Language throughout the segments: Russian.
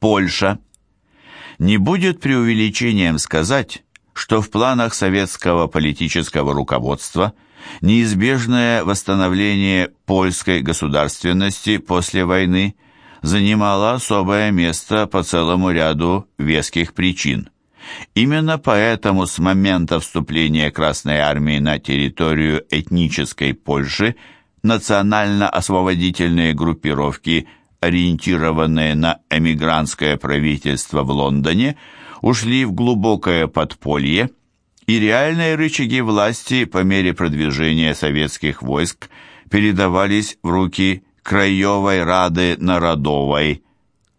Польша. Не будет преувеличением сказать, что в планах советского политического руководства неизбежное восстановление польской государственности после войны занимало особое место по целому ряду веских причин. Именно поэтому с момента вступления Красной Армии на территорию этнической Польши национально-освободительные группировки, ориентированные на эмигрантское правительство в Лондоне, ушли в глубокое подполье, и реальные рычаги власти по мере продвижения советских войск передавались в руки Краевой Рады Народовой,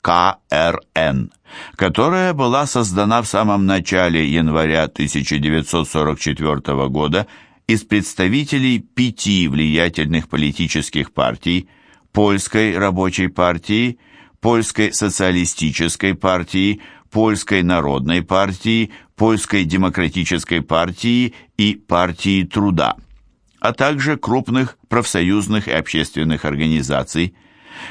КРН, которая была создана в самом начале января 1944 года из представителей пяти влиятельных политических партий Польской рабочей партии, Польской социалистической партии, Польской народной партии, Польской демократической партии и партии труда, а также крупных профсоюзных и общественных организаций –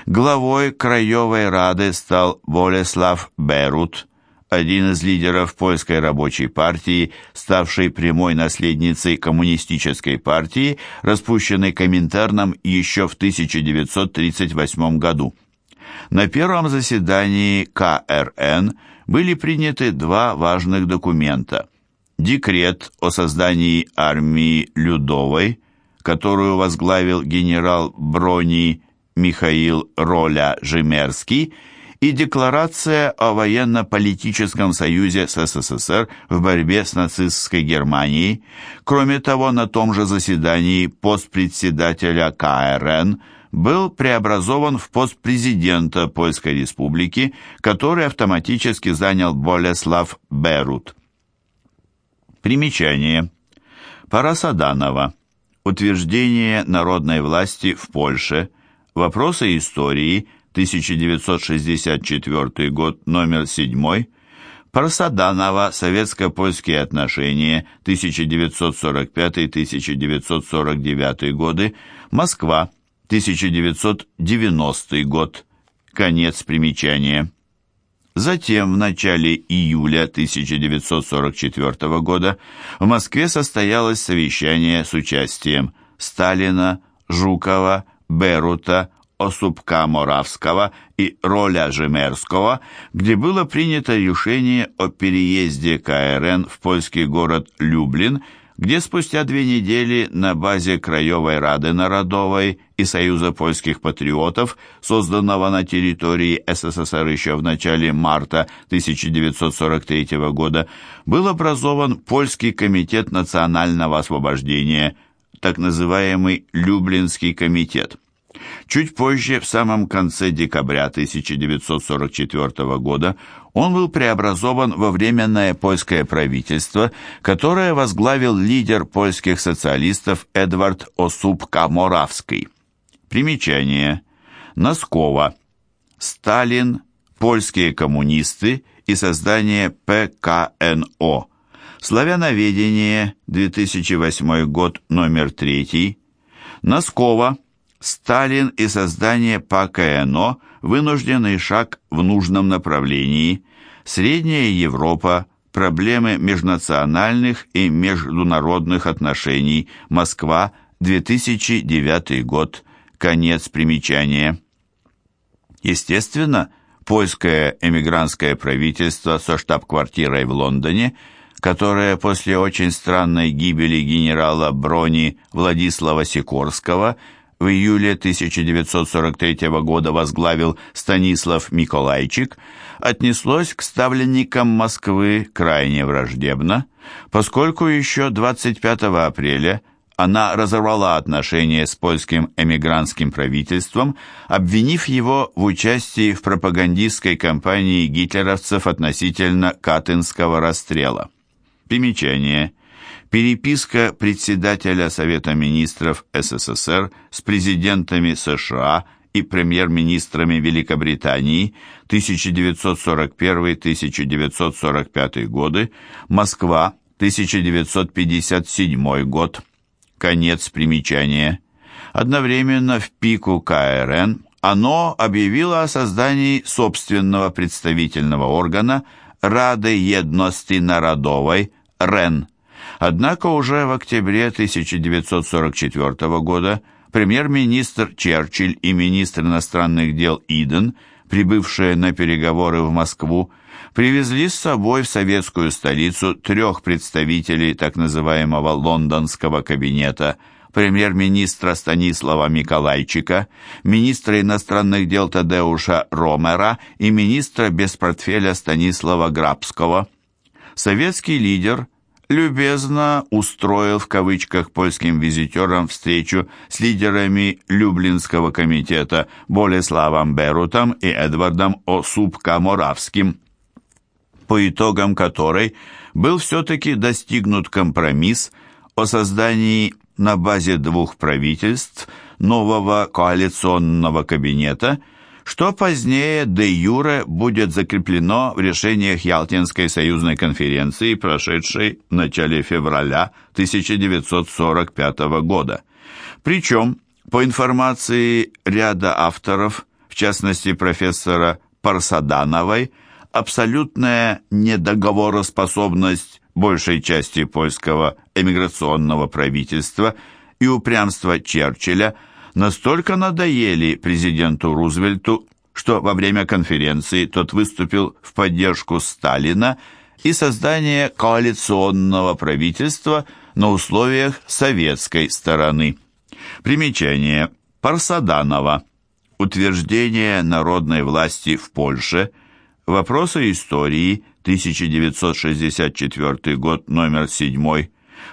Главой Краевой Рады стал Болеслав Берут, один из лидеров польской рабочей партии, ставший прямой наследницей коммунистической партии, распущенной Коминтерном еще в 1938 году. На первом заседании КРН были приняты два важных документа. Декрет о создании армии Людовой, которую возглавил генерал Брони Михаил Роля-Жемерский и Декларация о военно-политическом союзе с СССР в борьбе с нацистской Германией. Кроме того, на том же заседании пост председателя КРН был преобразован в пост президента Польской Республики, который автоматически занял Болеслав Берут. Примечание. Парасаданова. Утверждение народной власти в Польше – Вопросы истории, 1964 год, номер 7. Парсаданова. Советско-польские отношения, 1945-1949 годы. Москва, 1990 год. Конец примечания. Затем, в начале июля 1944 года, в Москве состоялось совещание с участием Сталина, Жукова, Берута, Осупка Моравского и Роля Жемерского, где было принято решение о переезде КРН в польский город Люблин, где спустя две недели на базе Краевой Рады Народовой и Союза польских патриотов, созданного на территории СССР еще в начале марта 1943 года, был образован Польский комитет национального освобождения – так называемый Люблинский комитет. Чуть позже, в самом конце декабря 1944 года, он был преобразован во Временное польское правительство, которое возглавил лидер польских социалистов Эдвард Осупка-Моравский. Примечание. Носкова. Сталин, польские коммунисты и создание ПКНО. Славяноведение, 2008 год, номер 3. Носкова. Сталин и создание ПКНО – вынужденный шаг в нужном направлении. Средняя Европа. Проблемы межнациональных и международных отношений. Москва, 2009 год. Конец примечания. Естественно, польское эмигрантское правительство со штаб-квартирой в Лондоне – которое после очень странной гибели генерала Брони Владислава Сикорского в июле 1943 года возглавил Станислав Миколайчик, отнеслось к ставленникам Москвы крайне враждебно, поскольку еще 25 апреля она разорвала отношения с польским эмигрантским правительством, обвинив его в участии в пропагандистской кампании гитлеровцев относительно Катынского расстрела. Примечание. Переписка председателя Совета министров СССР с президентами США и премьер-министрами Великобритании 1941-1945 годы, Москва, 1957 год. Конец примечания. Одновременно в пику КРН оно объявило о создании собственного представительного органа Рады Едности Народовой, РЕН. Однако уже в октябре 1944 года премьер-министр Черчилль и министр иностранных дел Иден, прибывшие на переговоры в Москву, привезли с собой в советскую столицу трех представителей так называемого лондонского кабинета – премьер-министра Станислава Миколайчика, министра иностранных дел Тадеуша Ромера и министра без портфеля Станислава Грабского. Советский лидер любезно устроил в кавычках польским визитерам встречу с лидерами Люблинского комитета Болеславом Берутом и Эдвардом Осупка-Моравским, по итогам которой был все-таки достигнут компромисс о создании на базе двух правительств нового коалиционного кабинета, что позднее де юре будет закреплено в решениях Ялтинской союзной конференции, прошедшей в начале февраля 1945 года. Причем, по информации ряда авторов, в частности профессора Парсадановой, абсолютная недоговороспособность большей части польского эмиграционного правительства и упрямство Черчилля настолько надоели президенту Рузвельту, что во время конференции тот выступил в поддержку Сталина и создание коалиционного правительства на условиях советской стороны. Примечание. Парсаданова. Утверждение народной власти в Польше. Вопросы истории. 1964 год, номер 7.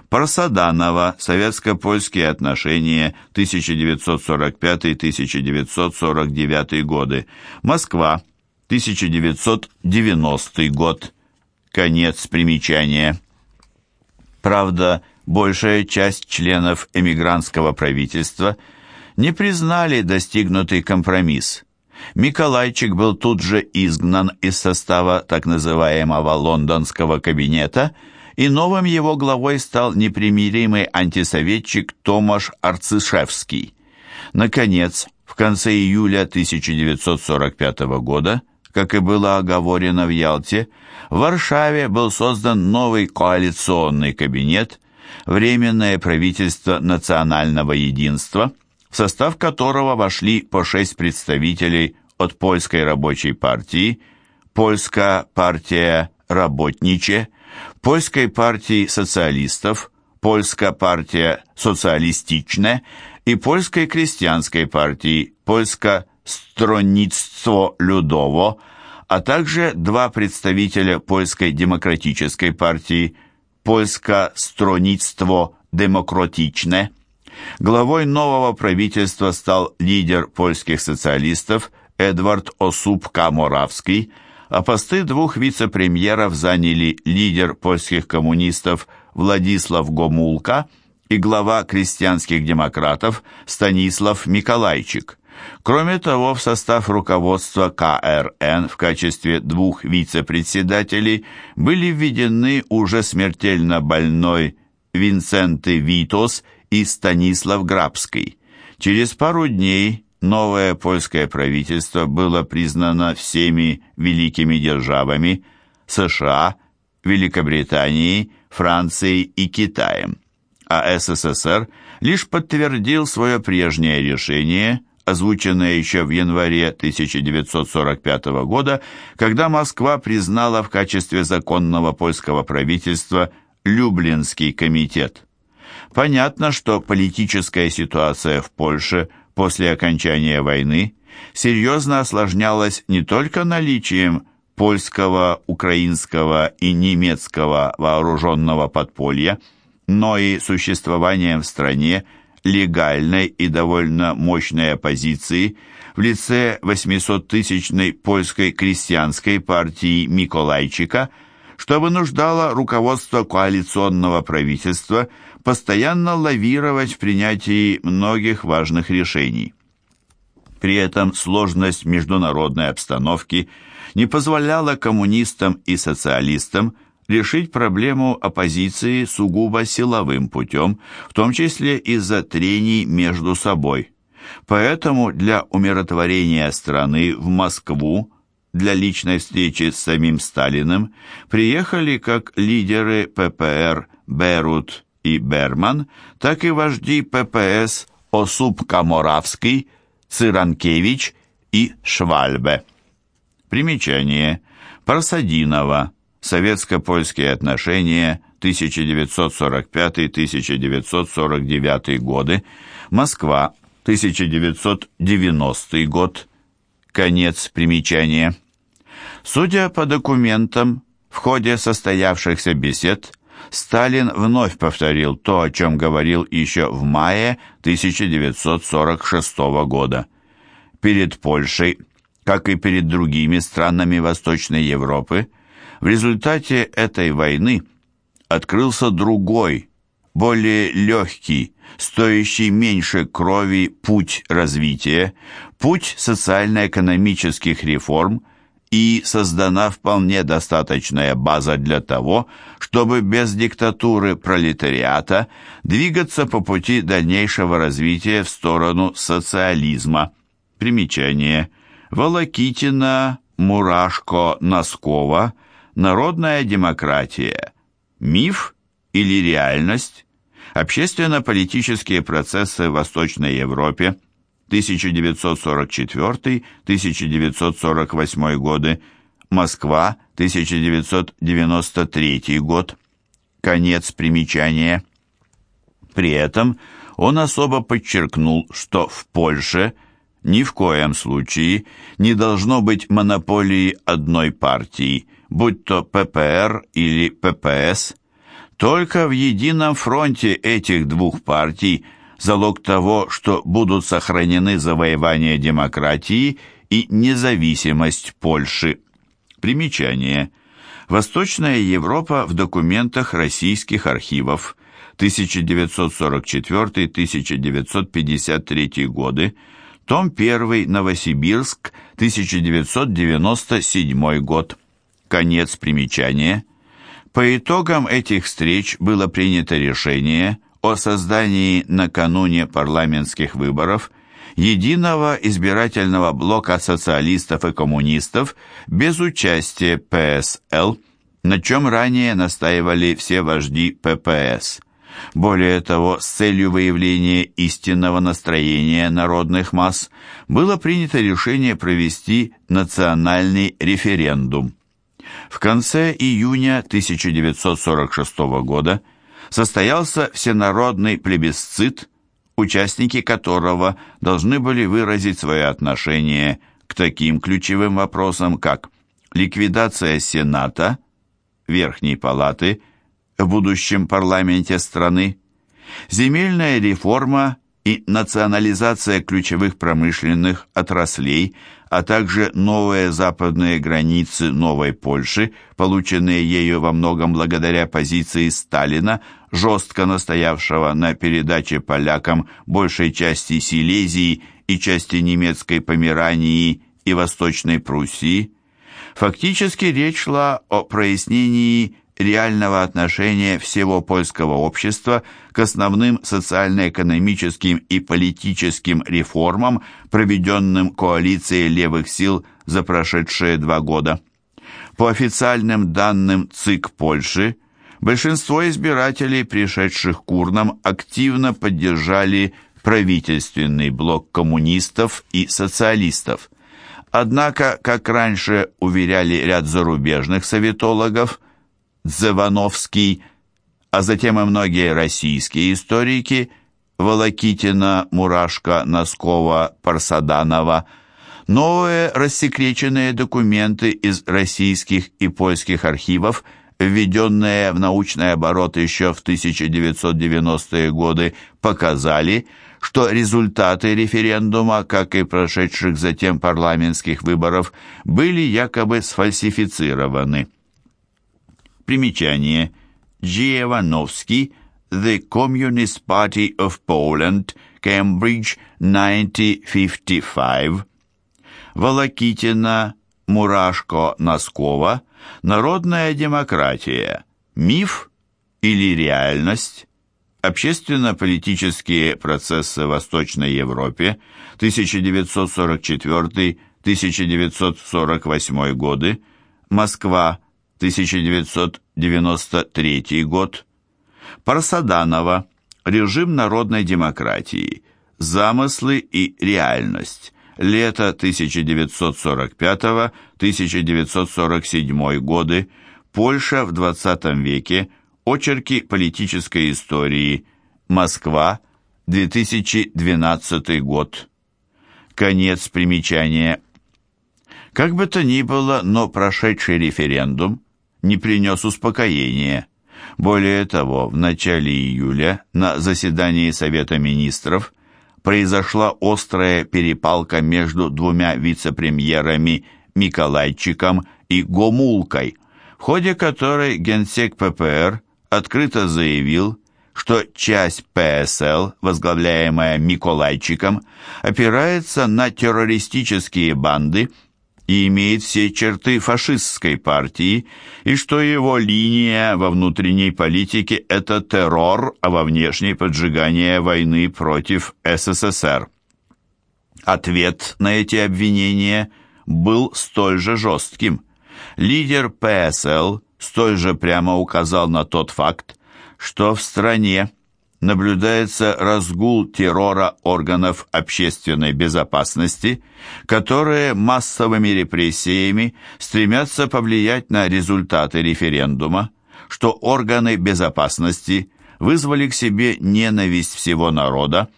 Парсаданова. Советско-польские отношения. 1945-1949 годы. Москва. 1990 год. Конец примечания. Правда, большая часть членов эмигрантского правительства не признали достигнутый компромисс. Миколайчик был тут же изгнан из состава так называемого лондонского кабинета, и новым его главой стал непримиримый антисоветчик Томаш Арцишевский. Наконец, в конце июля 1945 года, как и было оговорено в Ялте, в Варшаве был создан новый коалиционный кабинет, Временное правительство национального единства – в состав которого вошли по шесть представителей от Польской рабочей партии, Польская партия работниче, Польской партии социалистов, Польская партия социалистичная и Польской крестьянской партии, Польское стронництво Людово, а также два представителя Польской демократической партии, Польское стронництво демократичне, Главой нового правительства стал лидер польских социалистов Эдвард Осупка-Моравский, а посты двух вице-премьеров заняли лидер польских коммунистов Владислав Гомулка и глава крестьянских демократов Станислав Миколайчик. Кроме того, в состав руководства КРН в качестве двух вице-председателей были введены уже смертельно больной Винценты Витос и Станислав Грабский. Через пару дней новое польское правительство было признано всеми великими державами США, Великобританией, Францией и Китаем, а СССР лишь подтвердил свое прежнее решение, озвученное еще в январе 1945 года, когда Москва признала в качестве законного польского правительства Люблинский комитет. Понятно, что политическая ситуация в Польше после окончания войны серьезно осложнялась не только наличием польского, украинского и немецкого вооруженного подполья, но и существованием в стране легальной и довольно мощной оппозиции в лице 800-тысячной польской крестьянской партии Миколайчика, что вынуждало руководство коалиционного правительства постоянно лавировать в принятии многих важных решений. При этом сложность международной обстановки не позволяла коммунистам и социалистам решить проблему оппозиции сугубо силовым путем, в том числе из-за трений между собой. Поэтому для умиротворения страны в Москву для личной встречи с самим Сталиным приехали как лидеры ППР Берут и Берман, так и вожди ППС Осуп-Каморавский, Циранкевич и Швальбе. Примечание. Парсадинова. Советско-польские отношения 1945-1949 годы. Москва. 1990 год. Конец примечания. Судя по документам, в ходе состоявшихся бесед Сталин вновь повторил то, о чем говорил еще в мае 1946 года. Перед Польшей, как и перед другими странами Восточной Европы, в результате этой войны открылся другой, более легкий, стоящий меньше крови путь развития, путь социально-экономических реформ – и создана вполне достаточная база для того, чтобы без диктатуры пролетариата двигаться по пути дальнейшего развития в сторону социализма. Примечание. Волокитина, Мурашко, Носкова. Народная демократия. Миф или реальность? Общественно-политические процессы в Восточной Европе 1944-1948 годы, Москва, 1993 год. Конец примечания. При этом он особо подчеркнул, что в Польше ни в коем случае не должно быть монополии одной партии, будь то ППР или ППС. Только в едином фронте этих двух партий залог того, что будут сохранены завоевания демократии и независимость Польши. Примечание. Восточная Европа в документах российских архивов 1944-1953 годы, том 1, Новосибирск, 1997 год. Конец примечания. По итогам этих встреч было принято решение о создании накануне парламентских выборов единого избирательного блока социалистов и коммунистов без участия ПСЛ, на чем ранее настаивали все вожди ППС. Более того, с целью выявления истинного настроения народных масс было принято решение провести национальный референдум. В конце июня 1946 года состоялся всенародный плебисцит, участники которого должны были выразить свое отношение к таким ключевым вопросам, как ликвидация Сената, Верхней Палаты в будущем парламенте страны, земельная реформа и национализация ключевых промышленных отраслей, а также новые западные границы Новой Польши, полученные ею во многом благодаря позиции Сталина, жестко настоявшего на передаче полякам большей части Силезии и части немецкой Померании и Восточной Пруссии. Фактически речь шла о прояснении реального отношения всего польского общества к основным социально-экономическим и политическим реформам, проведенным коалицией левых сил за прошедшие два года. По официальным данным ЦИК Польши, большинство избирателей, пришедших к урнам, активно поддержали правительственный блок коммунистов и социалистов. Однако, как раньше уверяли ряд зарубежных советологов, Дзевановский, а затем и многие российские историки Волокитина, Мурашко, Носкова, Парсаданова, новые рассекреченные документы из российских и польских архивов, введенные в научный оборот еще в 1990-е годы, показали, что результаты референдума, как и прошедших затем парламентских выборов, были якобы сфальсифицированы. Примечание. Джиевановский, The Communist Party of Poland, Cambridge, 1955. Волокитина, Мурашко, Носкова, Народная демократия. Миф или реальность? Общественно-политические процессы в Восточной Европе 1944-1948 годы, Москва, 1993 год, Парсаданова, режим народной демократии, замыслы и реальность, лето 1945-1947 годы, Польша в XX веке, очерки политической истории, Москва, 2012 год. Конец примечания. Как бы то ни было, но прошедший референдум не принес успокоения. Более того, в начале июля на заседании Совета министров произошла острая перепалка между двумя вице-премьерами Миколайчиком и Гомулкой, в ходе которой генсек ППР открыто заявил, что часть ПСЛ, возглавляемая Миколайчиком, опирается на террористические банды – и имеет все черты фашистской партии, и что его линия во внутренней политике – это террор, а во внешней – поджигание войны против СССР. Ответ на эти обвинения был столь же жестким. Лидер ПСЛ столь же прямо указал на тот факт, что в стране наблюдается разгул террора органов общественной безопасности, которые массовыми репрессиями стремятся повлиять на результаты референдума, что органы безопасности вызвали к себе ненависть всего народа,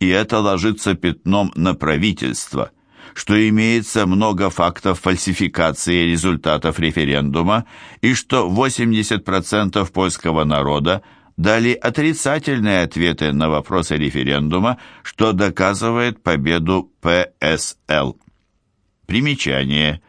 и это ложится пятном на правительство, что имеется много фактов фальсификации результатов референдума и что 80% польского народа дали отрицательные ответы на вопросы референдума, что доказывает победу ПСЛ. Примечание.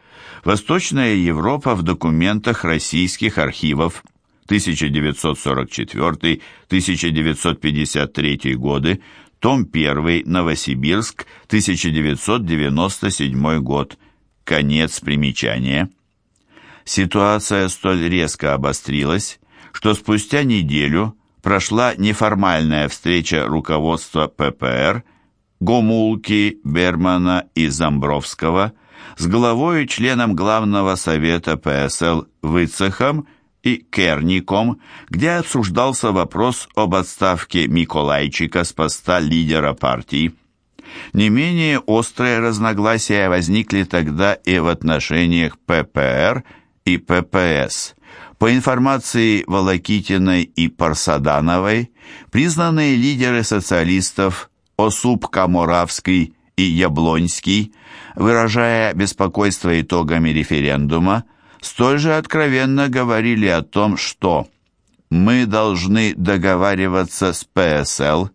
Восточная Европа в документах российских архивов 1944-1953 годы, том 1, Новосибирск, 1997 год. Конец примечания. Ситуация столь резко обострилась, что спустя неделю прошла неформальная встреча руководства ППР Гомулки, Бермана и Замбровского с главой и членом Главного совета ПСЛ Выцехом и Керником, где обсуждался вопрос об отставке Миколайчика с поста лидера партии. Не менее острые разногласия возникли тогда и в отношениях ППР и ППС. По информации Волокитиной и Парсадановой, признанные лидеры социалистов Осуп Каморавский и Яблонский, выражая беспокойство итогами референдума, столь же откровенно говорили о том, что «мы должны договариваться с ПСЛ»,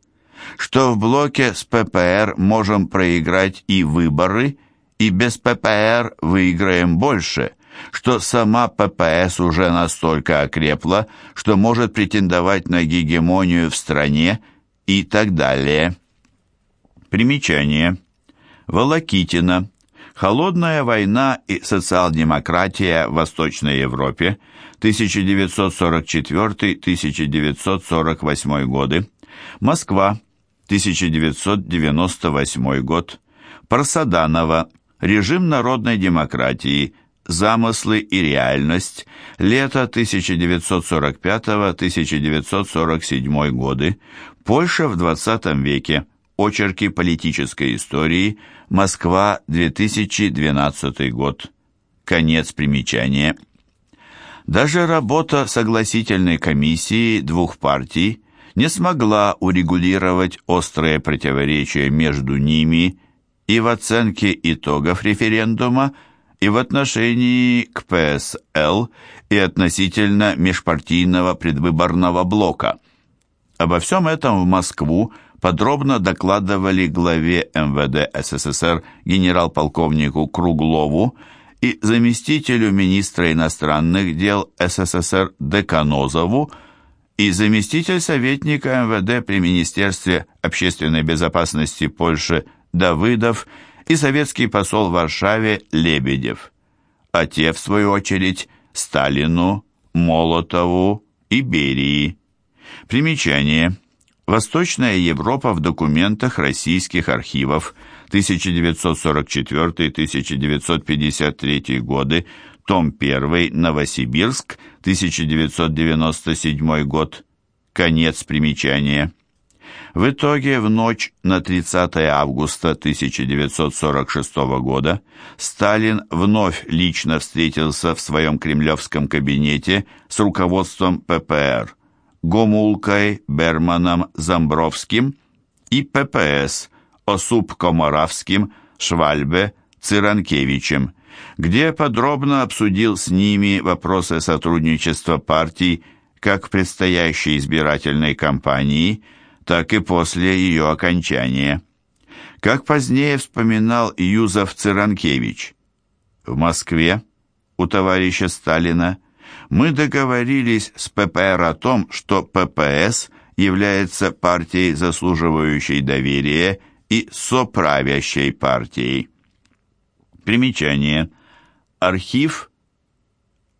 что в блоке с ППР можем проиграть и выборы, и без ППР выиграем больше – что сама ППС уже настолько окрепла, что может претендовать на гегемонию в стране и так далее. Примечание. Волокитина. Холодная война и социал-демократия в Восточной Европе 1944-1948 годы. Москва, 1998 год. Парсаданова. Режим народной демократии Замыслы и реальность. Лето 1945-1947 годы. Польша в 20 веке. Очерки политической истории. Москва, 2012 год. Конец примечания. Даже работа согласительной комиссии двух партий не смогла урегулировать острые противоречия между ними и в оценке итогов референдума и в отношении к ПСЛ и относительно межпартийного предвыборного блока. Обо всем этом в Москву подробно докладывали главе МВД СССР генерал-полковнику Круглову и заместителю министра иностранных дел СССР Деканозову и заместитель советника МВД при Министерстве общественной безопасности Польши Давыдов и советский посол в Варшаве Лебедев, а те, в свою очередь, Сталину, Молотову и Берии. Примечание. Восточная Европа в документах российских архивов 1944-1953 годы, том 1, Новосибирск, 1997 год, конец примечания. В итоге в ночь на 30 августа 1946 года Сталин вновь лично встретился в своем кремлевском кабинете с руководством ППР, Гомулкой, Берманом, Замбровским и ППС, Осуп-Комаравским, Швальбе, Циранкевичем, где подробно обсудил с ними вопросы сотрудничества партий как в предстоящей избирательной кампании – так и после ее окончания. Как позднее вспоминал Юзов Циранкевич, в Москве у товарища Сталина мы договорились с ППР о том, что ППС является партией, заслуживающей доверия и соправящей партией. Примечание. Архив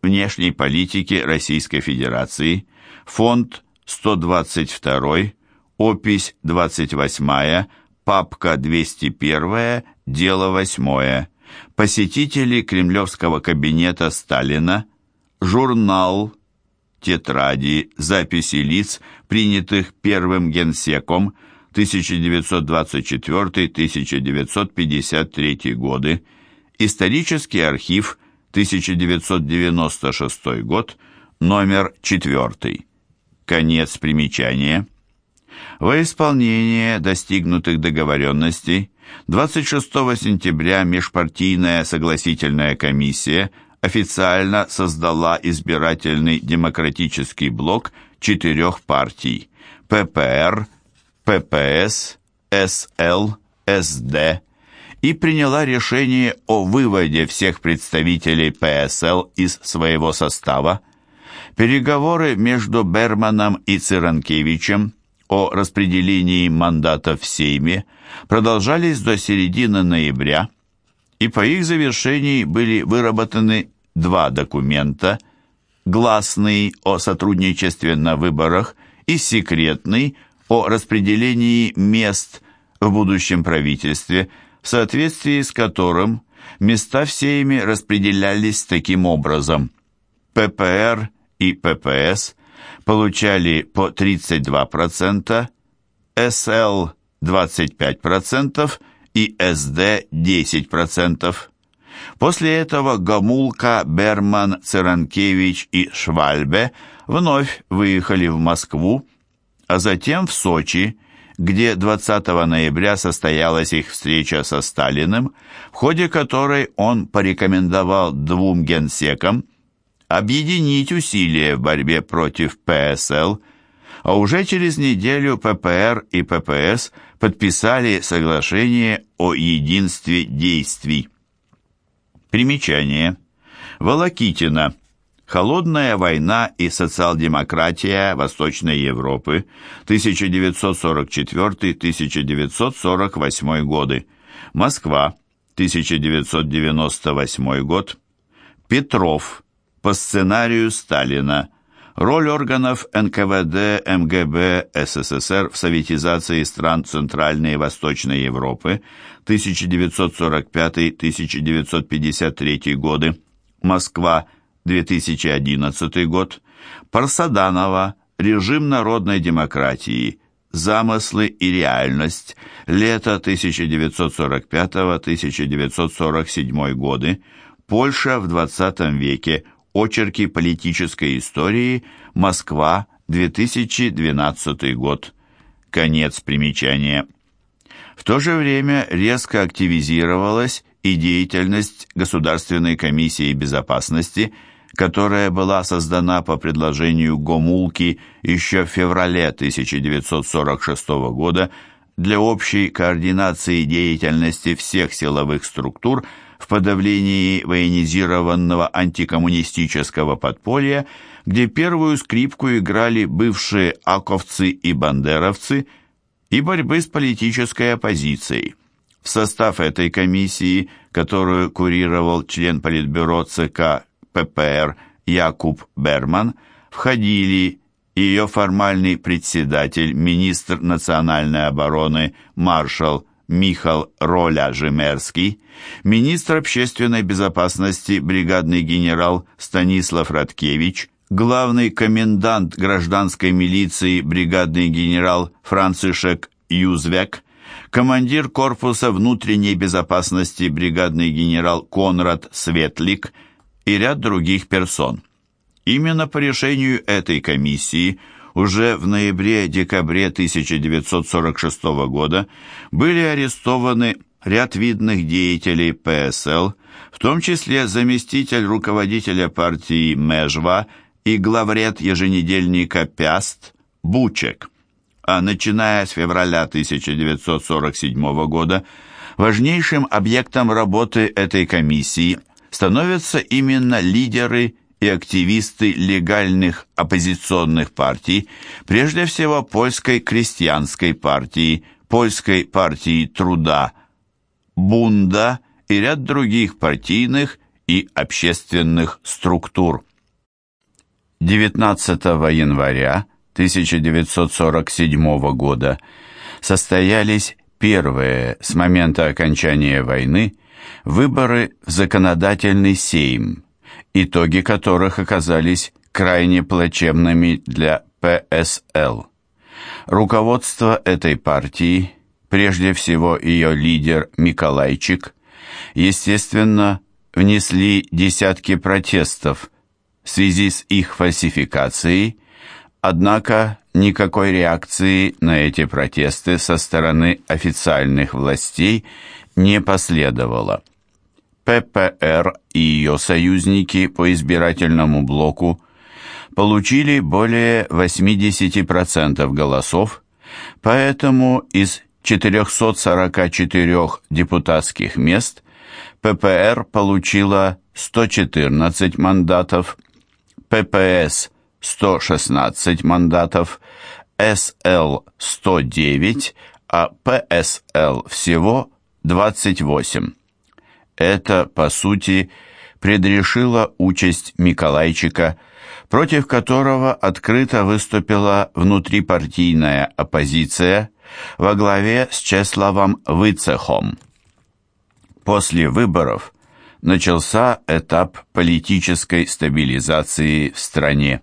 внешней политики Российской Федерации, фонд 122 опись 28, папка 201, дело 8, посетители кремлевского кабинета Сталина, журнал, тетради, записи лиц, принятых первым генсеком 1924-1953 годы, исторический архив 1996 год, номер 4. Конец примечания. Во исполнение достигнутых договоренностей 26 сентября межпартийная согласительная комиссия официально создала избирательный демократический блок четырех партий ППР, ППС, СЛ, СД и приняла решение о выводе всех представителей ПСЛ из своего состава. Переговоры между Берманом и Циранкевичем о распределении мандатов в Сейме продолжались до середины ноября, и по их завершении были выработаны два документа – гласный о сотрудничестве на выборах и секретный о распределении мест в будущем правительстве, в соответствии с которым места в Сейме распределялись таким образом. ППР и ППС – получали по 32%, СЛ 25% и СД 10%. После этого Гамулка, Берман, Циранкевич и Швальбе вновь выехали в Москву, а затем в Сочи, где 20 ноября состоялась их встреча со Сталиным, в ходе которой он порекомендовал двум генсекам объединить усилия в борьбе против ПСЛ, а уже через неделю ППР и ППС подписали соглашение о единстве действий. Примечание. Волокитина. Холодная война и социал-демократия Восточной Европы 1944-1948 годы. Москва, 1998 год. Петров, по сценарию Сталина. Роль органов НКВД МГБ СССР в советизации стран Центральной и Восточной Европы 1945-1953 годы. Москва, 2011 год. Парсаданова. Режим народной демократии. Замыслы и реальность. Лето 1945-1947 годы. Польша в 20 веке. Очерки политической истории. Москва, 2012 год. Конец примечания. В то же время резко активизировалась и деятельность Государственной комиссии безопасности, которая была создана по предложению Гомулки еще в феврале 1946 года для общей координации деятельности всех силовых структур – в подавлении военизированного антикоммунистического подполья, где первую скрипку играли бывшие аковцы и бандеровцы, и борьбы с политической оппозицией. В состав этой комиссии, которую курировал член Политбюро ЦК ППР Якуб Берман, входили ее формальный председатель, министр национальной обороны маршал Михал Роля Жемерский, министр общественной безопасности бригадный генерал Станислав Радкевич, главный комендант гражданской милиции бригадный генерал Францишек Юзвек, командир корпуса внутренней безопасности бригадный генерал Конрад Светлик и ряд других персон. Именно по решению этой комиссии уже в ноябре-декабре 1946 года были арестованы ряд видных деятелей ПСЛ, в том числе заместитель руководителя партии Межва и главред еженедельника «Пяст» Бучек. А начиная с февраля 1947 года важнейшим объектом работы этой комиссии становятся именно лидеры и активисты легальных оппозиционных партий, прежде всего Польской крестьянской партии, Польской партии труда, Бунда и ряд других партийных и общественных структур. 19 января 1947 года состоялись первые с момента окончания войны выборы в законодательный сейм итоги которых оказались крайне плачевными для ПСЛ. Руководство этой партии, прежде всего ее лидер Миколайчик, естественно, внесли десятки протестов в связи с их фальсификацией, однако никакой реакции на эти протесты со стороны официальных властей не последовало. ППР и ее союзники по избирательному блоку получили более 80% голосов, поэтому из 444 депутатских мест ППР получила 114 мандатов, ППС 116 мандатов, СЛ 109, а ПСЛ всего 28. Это, по сути, предрешило участь Миколайчика, против которого открыто выступила внутрипартийная оппозиция во главе с Чеславом Выцехом. После выборов начался этап политической стабилизации в стране.